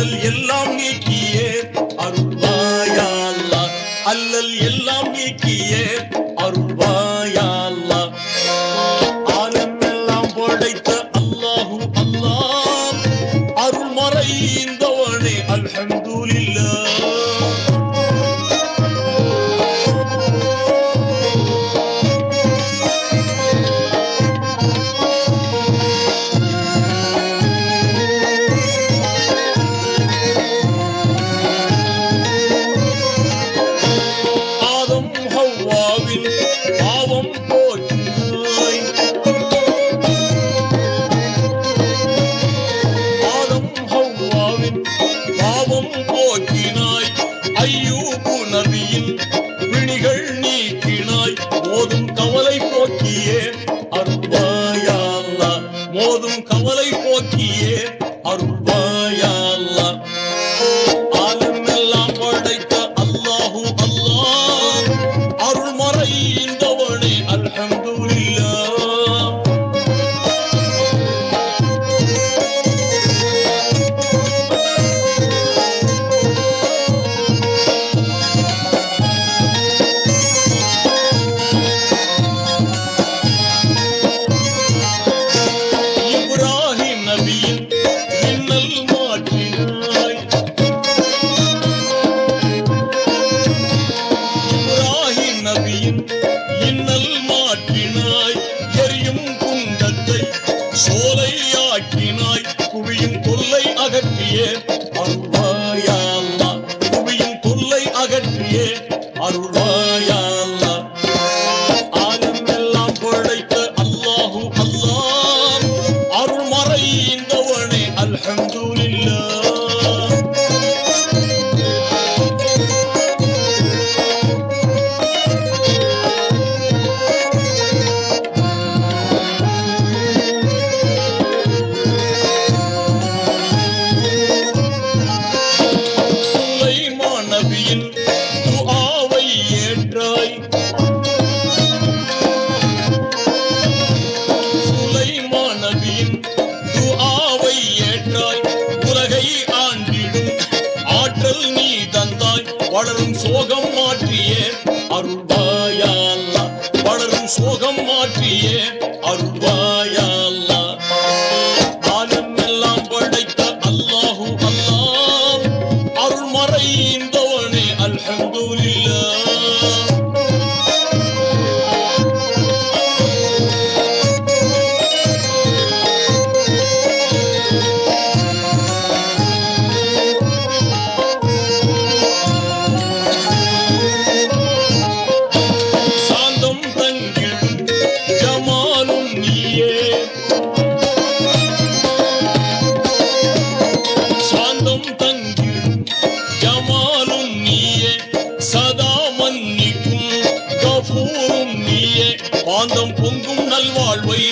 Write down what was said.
அல்லல் எல்லாம் நீக்கியே அருள்வாயால்லா அல்லல் எல்லாம் நீக்கியே புனவியில் விழிகள் நீக்கினாய். போதும் கவலை போக்கியே. அருள்வாயால்லா போதும் கவலை போக்கியே. அருள்வாயால்லா. அகற்றியே. அருள்வாயால்லா புவியின் தொல்லை அகற்றியே. அருள்வாயால்லா. ஆலம் எல்லாம் படைத்த அல்லாஹு அல்லாஹ். அருள்மறை இந்தவனே அல்ஹம்துலில்லாஹ். ஆந்தம் பொங்கும் நல்வாழ்வை